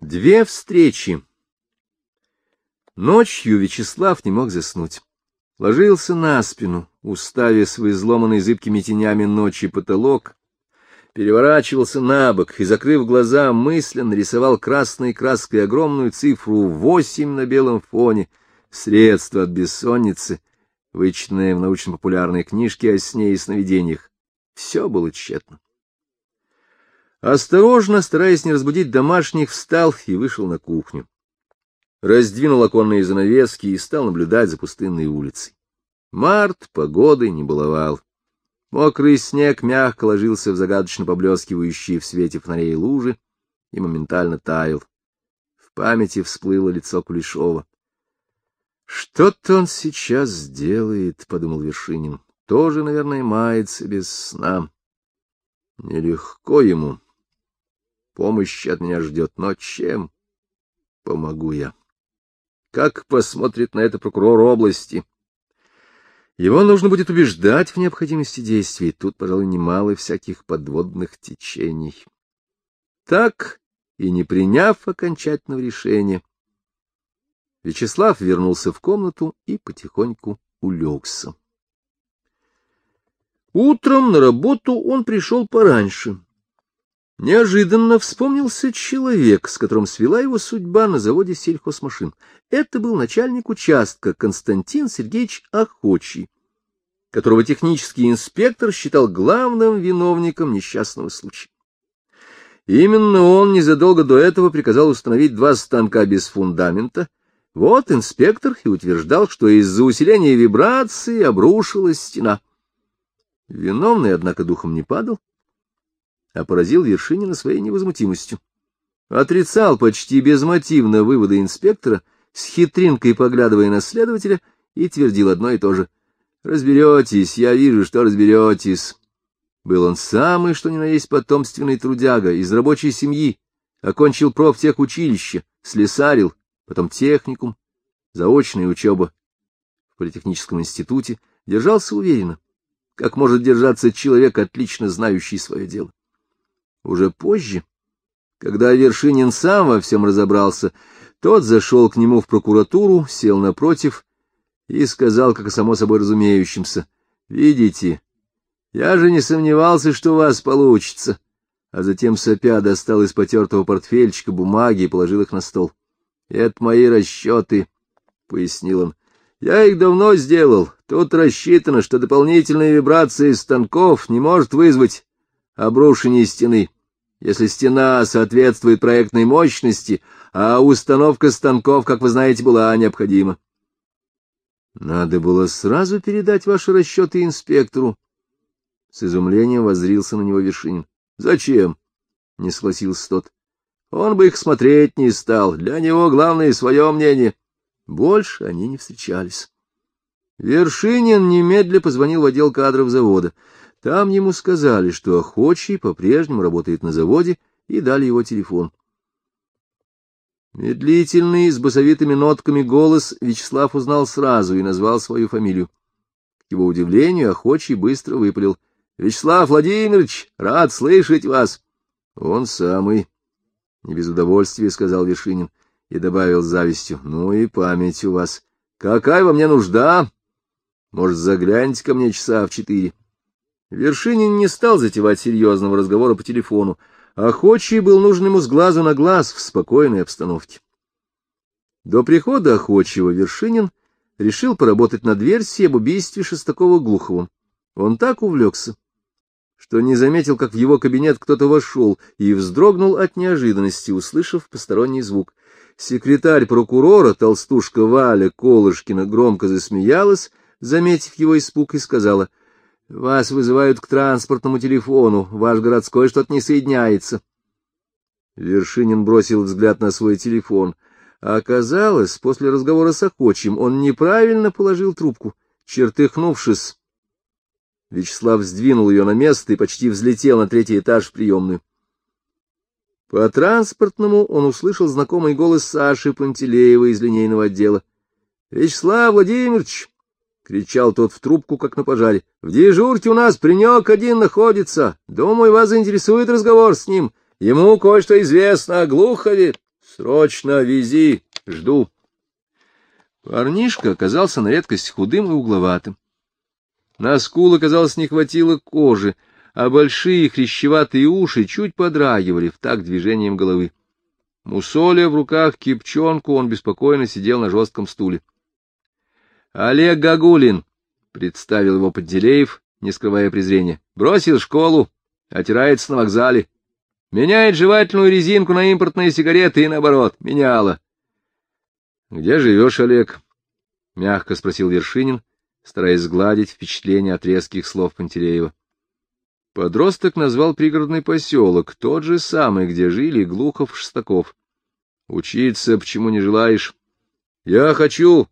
Две встречи. Ночью Вячеслав не мог заснуть. Ложился на спину, уставив свой изломанный зыбкими тенями ночи потолок, переворачивался на бок и, закрыв глаза, мысленно рисовал красной краской огромную цифру восемь на белом фоне, средство от бессонницы, вычитанное в научно-популярной книжке о сне и сновидениях. Все было тщетно. Осторожно, стараясь не разбудить домашних, встал и вышел на кухню. Раздвинул оконные занавески и стал наблюдать за пустынной улицей. Март погодой не баловал. Мокрый снег мягко ложился в загадочно поблескивающие в свете фонарей лужи и моментально таял. В памяти всплыло лицо Кулешова. — Что-то он сейчас сделает, — подумал Вершинин. — Тоже, наверное, мается без сна. Нелегко ему. Помощи от меня ждет, но чем помогу я? Как посмотрит на это прокурор области? Его нужно будет убеждать в необходимости действий. Тут, пожалуй, немало всяких подводных течений. Так, и не приняв окончательного решения, Вячеслав вернулся в комнату и потихоньку улегся. Утром на работу он пришел пораньше. Неожиданно вспомнился человек, с которым свела его судьба на заводе сельхозмашин. Это был начальник участка Константин Сергеевич Охочий, которого технический инспектор считал главным виновником несчастного случая. Именно он незадолго до этого приказал установить два станка без фундамента. Вот инспектор и утверждал, что из-за усиления вибрации обрушилась стена. Виновный, однако, духом не падал а поразил Вершинина своей невозмутимостью. Отрицал почти безмотивно выводы инспектора, с хитринкой поглядывая на следователя, и твердил одно и то же. «Разберетесь, я вижу, что разберетесь». Был он самый, что ни на есть потомственный трудяга, из рабочей семьи, окончил профтехучилище, слесарил, потом техникум, заочная учеба в политехническом институте, держался уверенно, как может держаться человек, отлично знающий свое дело. Уже позже, когда Вершинин сам во всем разобрался, тот зашел к нему в прокуратуру, сел напротив и сказал, как само собой разумеющимся, «Видите, я же не сомневался, что у вас получится». А затем, сопя, достал из потертого портфельчика бумаги и положил их на стол. «Это мои расчеты», — пояснил он. «Я их давно сделал. Тут рассчитано, что дополнительная вибрация станков не может вызвать обрушение стены. Если стена соответствует проектной мощности, а установка станков, как вы знаете, была необходима. Надо было сразу передать ваши расчеты инспектору. С изумлением воззрился на него Вершинин. — Зачем? — не согласился тот. — Он бы их смотреть не стал. Для него главное свое мнение. Больше они не встречались. Вершинин немедля позвонил в отдел кадров завода. Там ему сказали, что охочий по-прежнему работает на заводе, и дали его телефон. Медлительный, с басовитыми нотками голос Вячеслав узнал сразу и назвал свою фамилию. К его удивлению, охочий быстро выпалил. — Вячеслав Владимирович, рад слышать вас. — Он самый. — Не без удовольствия, — сказал Вершинин и добавил завистью. — Ну и память у вас. Какая во мне нужда? Может, загляните ко мне часа в четыре? Вершинин не стал затевать серьезного разговора по телефону. Охочий был нужен ему с глазу на глаз в спокойной обстановке. До прихода Охочего Вершинин решил поработать над версией об убийстве Шестакова-Глуховым. Он так увлекся, что не заметил, как в его кабинет кто-то вошел, и вздрогнул от неожиданности, услышав посторонний звук. Секретарь прокурора, толстушка Валя Колышкина, громко засмеялась, заметив его испуг, и сказала — вас вызывают к транспортному телефону, ваш городской что-то не соединяется. Вершинин бросил взгляд на свой телефон. А оказалось, после разговора с Охочим он неправильно положил трубку. Чертыхнувшись, Вячеслав сдвинул ее на место и почти взлетел на третий этаж в приемную. По транспортному он услышал знакомый голос Саши Пантелеева из линейного отдела. — Вячеслав Владимирович, — кричал тот в трубку, как на пожаре. — В дежурке у нас принек один находится. Думаю, вас заинтересует разговор с ним. Ему кое-что известно о Глухове. — Срочно вези, жду. Парнишка оказался на редкость худым и угловатым. На скулы, казалось, не хватило кожи, а большие хрящеватые уши чуть подрагивали в такт движением головы. Мусоля в руках кипчонку, он беспокойно сидел на жестком стуле. — Олег Гагулин, — представил его Подделеев, не скрывая презрения, — бросил школу, отирается на вокзале. Меняет жевательную резинку на импортные сигареты и наоборот, меняла. — Где живешь, Олег? — мягко спросил Вершинин, стараясь сгладить впечатление от резких слов Пантелеева. Подросток назвал пригородный поселок, тот же самый, где жили Глухов-Шестаков. — Учиться почему не желаешь? — Я хочу,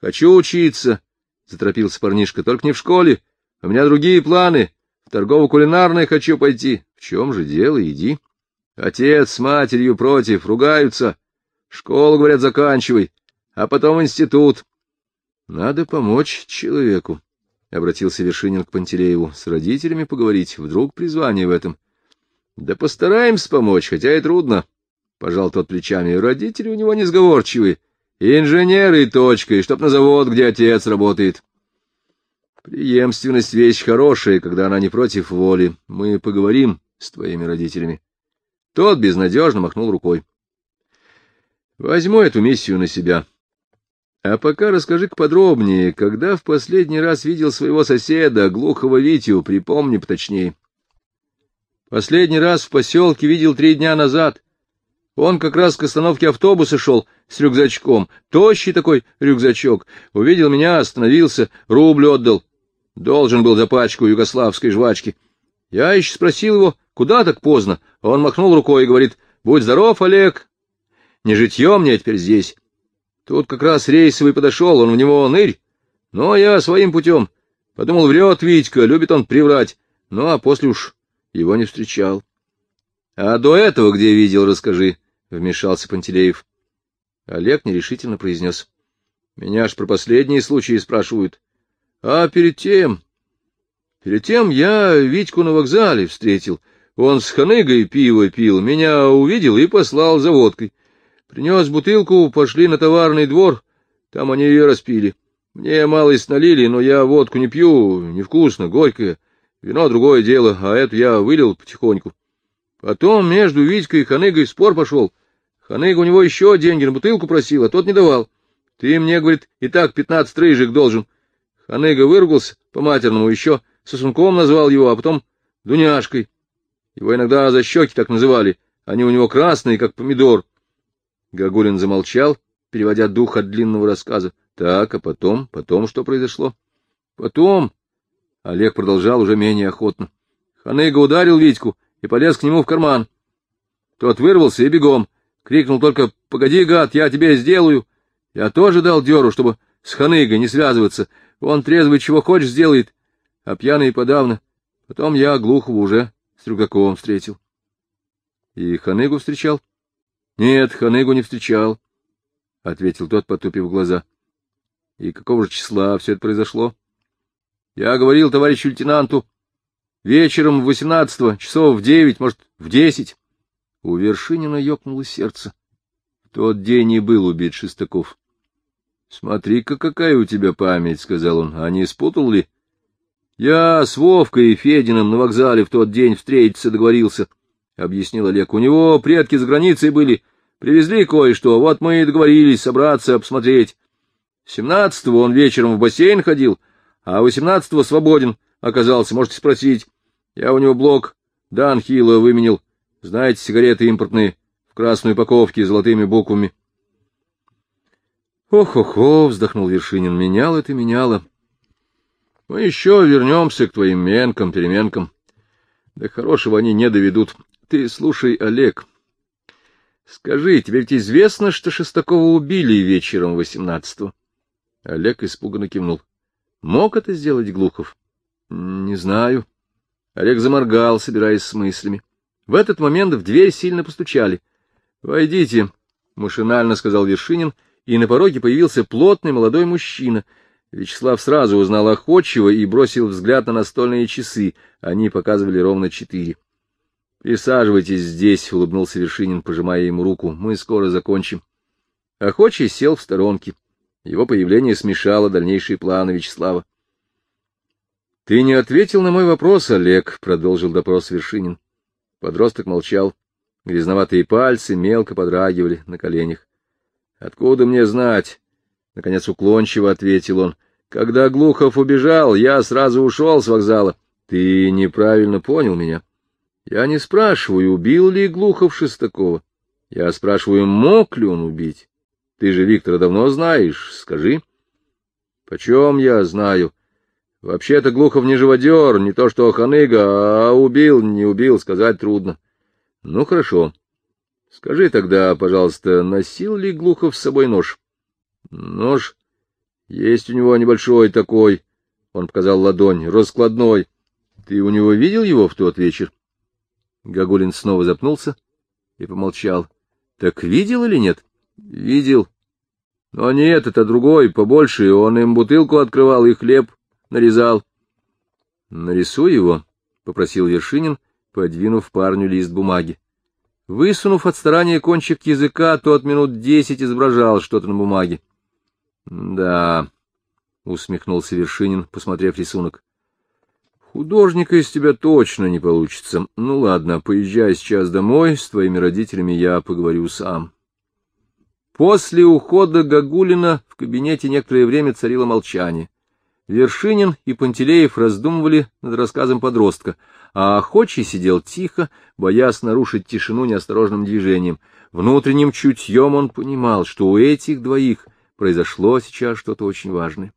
хочу учиться, — заторопился парнишка, — только не в школе. У меня другие планы. В торгово-кулинарное хочу пойти. В чем же дело, иди. Отец с матерью против, ругаются. Школу, говорят, заканчивай, а потом институт. Надо помочь человеку, — обратился Вершинин к Пантелееву. — С родителями поговорить, вдруг призвание в этом. — Да постараемся помочь, хотя и трудно, — пожал тот плечами. — Родители у него несговорчивые. Инженеры и точка, и чтоб на завод, где отец работает. Преемственность — вещь хорошая, когда она не против воли. Мы поговорим с твоими родителями. Тот безнадежно махнул рукой. — Возьму эту миссию на себя. А пока расскажи-ка подробнее, когда в последний раз видел своего соседа, глухого Витю, припомни поточнее. Последний раз в поселке видел три дня назад. Он как раз к остановке автобуса шел с рюкзачком, тощий такой рюкзачок. Увидел меня, остановился, рубль отдал. Должен был за пачку югославской жвачки. Я еще спросил его, куда так поздно, он махнул рукой и говорит, будь здоров, Олег, не житье мне теперь здесь. Тут как раз рейсовый подошел, он в него нырь. А я своим путем. Подумал, врет Витька, любит он приврать. Ну, а после уж его не встречал. — А до этого где видел, расскажи, — вмешался Пантелеев. Олег нерешительно произнес. — Меня аж про последние случаи спрашивают. — А перед тем... Перед тем я Витьку на вокзале встретил. Он с ханыгой пиво пил, меня увидел и послал за водкой. Принес бутылку, пошли на товарный двор, там они ее распили. Мне малость налили, но я водку не пью, невкусно, горькое. Вино — другое дело, а это я вылил потихоньку. Потом между Витькой и Ханыгой спор пошел. Ханыга у него еще деньги на бутылку просил, а тот не давал. Ты мне, говорит, и так пятнадцать рыжик должен. Ханыга выругался по-матерному, еще сосунком назвал его, а потом Дуняшкой. Его иногда за щеки так называли. Они у него красные, как помидор. Гагулин замолчал, переводя дух от длинного рассказа. Так, а потом, потом что произошло? Потом... Олег продолжал уже менее охотно. Ханыга ударил Витьку и полез к нему в карман. Тот вырвался и бегом. Крикнул только «Погоди, гад, я тебе сделаю!» Я тоже дал дёру, чтобы с Ханыгой не связываться. Он трезвый чего хочешь сделает, а пьяный подавно. Потом я Глухову уже с Рюгаковым встретил. И Ханыгу встречал? — Нет, Ханыгу не встречал, — ответил тот, потупив глаза. — И какого же числа все это произошло? — Я говорил товарищу лейтенанту. Вечером в восемнадцатого, часов в девять, может, в десять. У Вершинина ёкнуло сердце. В тот день и был убит Шестаков. — Смотри-ка, какая у тебя память, — сказал он. — А не спутал ли? — Я с Вовкой и Фединым на вокзале в тот день встретиться договорился. —— объяснил Олег. — У него предки за границей были. Привезли кое-что, вот мы и договорились собраться, обсмотреть. Семнадцатого он вечером в бассейн ходил, а восемнадцатого свободен оказался, можете спросить. Я у него блок Данхила выменил. Знаете, сигареты импортные, в красной упаковке, золотыми буквами. «Ох-ох-ох!» — вздохнул Вершинин. «Менял это меняло. Мы еще вернемся к твоим менкам, переменкам. Да хорошего они не доведут. Ты слушай, Олег, скажи, тебе ведь известно, что Шестакова убили вечером восемнадцатого? Олег испуганно кивнул. Мог это сделать Глухов? Не знаю. Олег заморгал, собираясь с мыслями. В этот момент в дверь сильно постучали. Войдите, машинально сказал Вершинин, и на пороге появился плотный молодой мужчина. Вячеслав сразу узнал охотчего и бросил взгляд на настольные часы. Они показывали ровно четыре. Присаживайтесь здесь, — улыбнулся Вершинин, пожимая ему руку. — Мы скоро закончим. Охочий сел в сторонке. Его появление смешало дальнейшие планы Вячеслава. — Ты не ответил на мой вопрос, Олег, — продолжил допрос Вершинин. Подросток молчал. Грязноватые пальцы мелко подрагивали на коленях. — Откуда мне знать? — наконец уклончиво ответил он. — Когда Глухов убежал, я сразу ушел с вокзала. Ты неправильно понял меня. Я не спрашиваю, убил ли Глухов Шестакова. Я спрашиваю, мог ли он убить. Ты же Виктора давно знаешь, скажи. — Почем я знаю? Вообще-то Глухов не живодер, не то что ханыга, а убил, не убил, сказать трудно. Ну, хорошо. Скажи тогда, пожалуйста, носил ли Глухов с собой нож? Нож? Есть у него небольшой такой, он показал ладонь, раскладной. Ты у него видел его в тот вечер? Гагулин снова запнулся и помолчал. Так видел или нет? Видел. Но нет, это другой, побольше. Он им бутылку открывал и хлеб нарезал. Нарисуй его, — попросил Вершинин, подвинув парню лист бумаги. Высунув от старания кончик языка, тот минут десять изображал что-то на бумаге. — Да, — усмехнулся Вершинин, посмотрев рисунок. — Художника из тебя точно не получится. Ну ладно, поезжай сейчас домой, с твоими родителями я поговорю сам. После ухода Гагулина в кабинете некоторое время царило молчание. Вершинин и Пантелеев раздумывали над рассказом подростка, а охочий сидел тихо, боясь нарушить тишину неосторожным движением. Внутренним чутьем он понимал, что у этих двоих произошло сейчас что-то очень важное.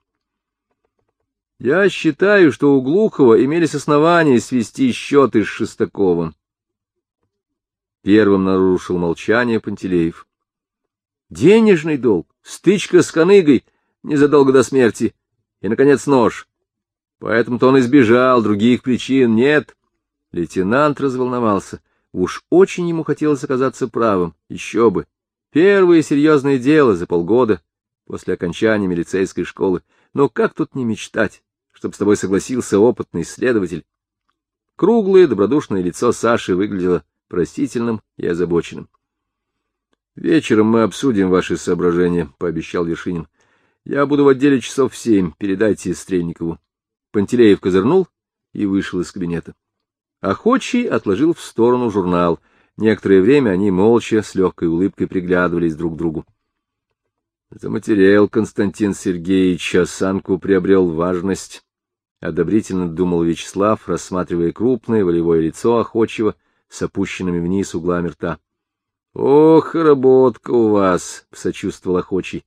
Я считаю, что у Глухова имелись основания свести счеты с Шестаковым. Первым нарушил молчание Пантелеев. Денежный долг, стычка с Коныгой незадолго до смерти — и, наконец, нож. Поэтому-то он избежал, других причин нет. Лейтенант разволновался. Уж очень ему хотелось оказаться правым, еще бы. Первое серьезное дело за полгода после окончания милицейской школы. Но как тут не мечтать, чтобы с тобой согласился опытный следователь? Круглое, добродушное лицо Саши выглядело простительным и озабоченным. — Вечером мы обсудим ваши соображения, — пообещал Вершинин. Я буду в отделе часов в семь, передайте Стрельникову. Пантелеев козырнул и вышел из кабинета. Охочий отложил в сторону журнал. Некоторое время они молча, с легкой улыбкой приглядывались друг к другу. Заматериал Константин Сергеевич, осанку приобрел важность. Одобрительно думал Вячеслав, рассматривая крупное волевое лицо охочего с опущенными вниз углами рта. — Ох, работка у вас! — сочувствовал охочий.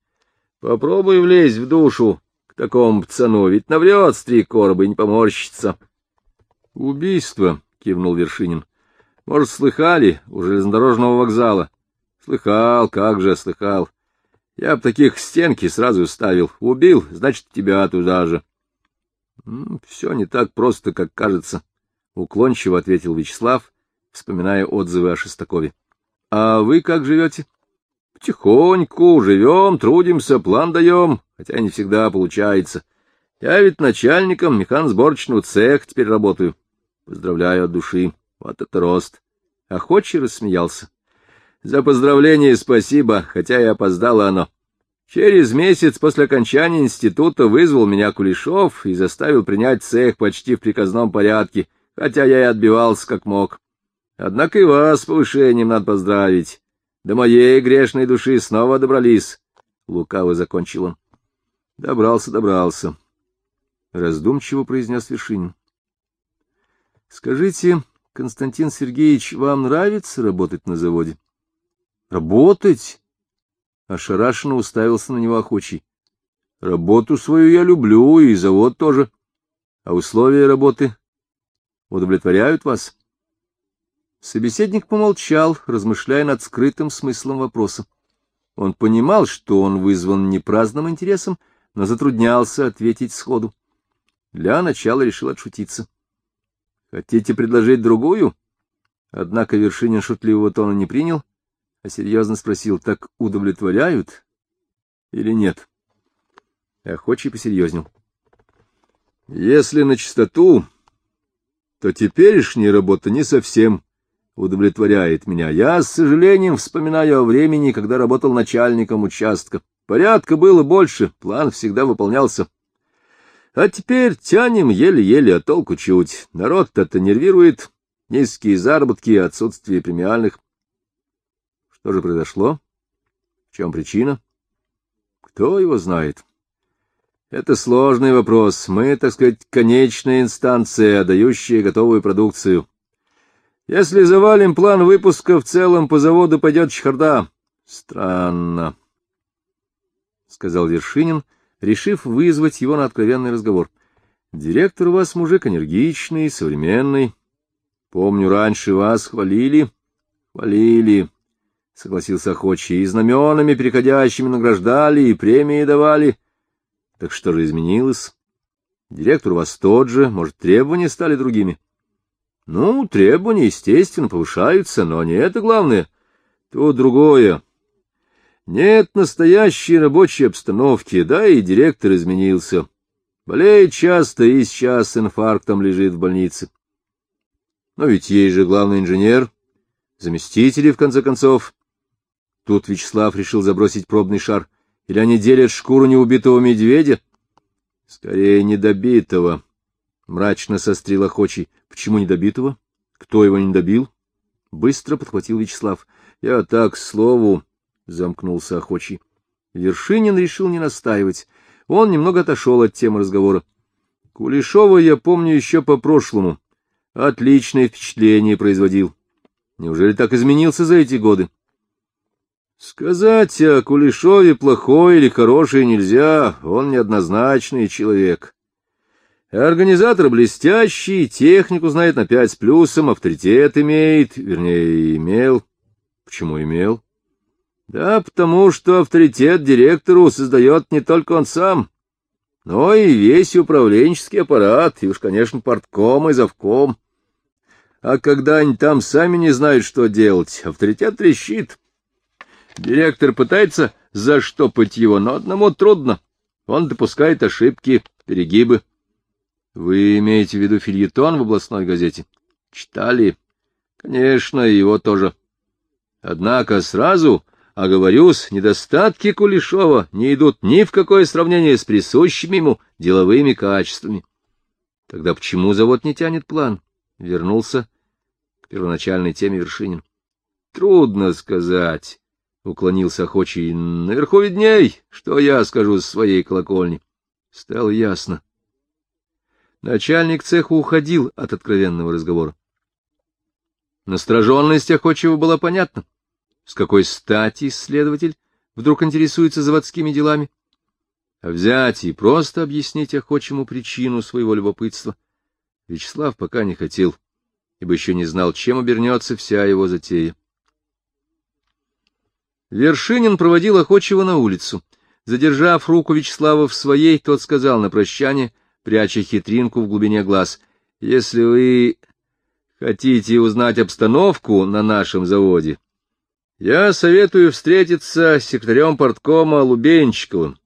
Попробуй влезть в душу к такому пацану, ведь наврет с три короба и не поморщится. — Убийство, — кивнул Вершинин. — Может, слыхали у железнодорожного вокзала? — Слыхал, как же слыхал. Я б таких стенки сразу ставил. Убил, значит, тебя туда же. — Все не так просто, как кажется, — уклончиво ответил Вячеслав, вспоминая отзывы о Шестакове. — А вы как живете? — Потихоньку живем, трудимся, план даем, хотя не всегда получается. Я ведь начальником механосборочного цеха теперь работаю. Поздравляю от души. Вот это рост. Охочий рассмеялся. За поздравление спасибо, хотя и опоздало оно. Через месяц после окончания института вызвал меня Кулешов и заставил принять цех почти в приказном порядке, хотя я и отбивался как мог. Однако и вас с повышением надо поздравить. До моей грешной души снова добрались. Лукаво закончил он. Добрался, добрался. Раздумчиво произнес Вершинин. Скажите, Константин Сергеевич, вам нравится работать на заводе? Работать? Ошарашенно уставился на него охочий. Работу свою я люблю, и завод тоже. А условия работы удовлетворяют вас? Собеседник помолчал, размышляя над скрытым смыслом вопроса. Он понимал, что он вызван не праздным интересом, но затруднялся ответить сходу. Для начала решил отшутиться. — Хотите предложить другую? Однако Вершинин шутливого тона не принял, а серьезно спросил, так удовлетворяют или нет? Охочий посерьезнел. — Если на чистоту, то теперешняя работа не совсем удовлетворяет меня. Я с сожалением вспоминаю о времени, когда работал начальником участка. Порядка было больше, план всегда выполнялся. А теперь тянем еле-еле, а толку чуть. Народ-то нервирует, низкие заработки, отсутствие премиальных. Что же произошло? В чем причина? Кто его знает? Это сложный вопрос. Мы, так сказать, конечная инстанция, дающая готовую продукцию. Если завалим план выпуска, в целом по заводу пойдет чехарда. Странно, — сказал Вершинин, решив вызвать его на откровенный разговор. Директор у вас мужик энергичный, современный. Помню, раньше вас хвалили. Хвалили, — согласился охочий, — и знаменами переходящими награждали, и премии давали. Так что же изменилось? Директор у вас тот же, может, требования стали другими? — ну, требования, естественно, повышаются, но не это главное. Тут другое. Нет настоящей рабочей обстановки, да и директор изменился. Болеет часто и сейчас с инфарктом лежит в больнице. Но ведь есть же главный инженер, заместители, в конце концов. Тут Вячеслав решил забросить пробный шар. Или они делят шкуру неубитого медведя? Скорее, недобитого. Мрачно сострил охочий. Почему недобитого? Кто его не добил? Быстро подхватил Вячеслав. Я так, слову, замкнулся охочий. Вершинин решил не настаивать. Он немного отошел от темы разговора. Кулешова я помню еще по-прошлому. Отличное впечатление производил. Неужели так изменился за эти годы? Сказать о Кулешове плохой или хороший нельзя, он неоднозначный человек. Организатор блестящий, технику знает на пять с плюсом, авторитет имеет, вернее, имел. Почему имел? Да потому что авторитет директору создает не только он сам, но и весь управленческий аппарат, и уж, конечно, портком и завком. А когда они там сами не знают, что делать, авторитет трещит. Директор пытается заштопать его, но одному трудно. Он допускает ошибки, перегибы. Вы имеете в виду фильетон в областной газете? Читали? Конечно, его тоже. Однако сразу оговорюсь, недостатки Кулешова не идут ни в какое сравнение с присущими ему деловыми качествами. Тогда почему завод не тянет план? Вернулся к первоначальной теме Вершинин. Трудно сказать, — уклонился охочий. Наверху видней, что я скажу с своей колокольни. Стало ясно Начальник цеха уходил от откровенного разговора. Настороженность охочего была понятна. С какой стати исследователь вдруг интересуется заводскими делами? А взять и просто объяснить охочему причину своего любопытства Вячеслав пока не хотел, ибо еще не знал, чем обернется вся его затея. Вершинин проводил охочего на улицу. Задержав руку Вячеслава в своей, тот сказал на прощание — пряча хитринку в глубине глаз. — Если вы хотите узнать обстановку на нашем заводе, я советую встретиться с секретарем порткома Лубенчиковым.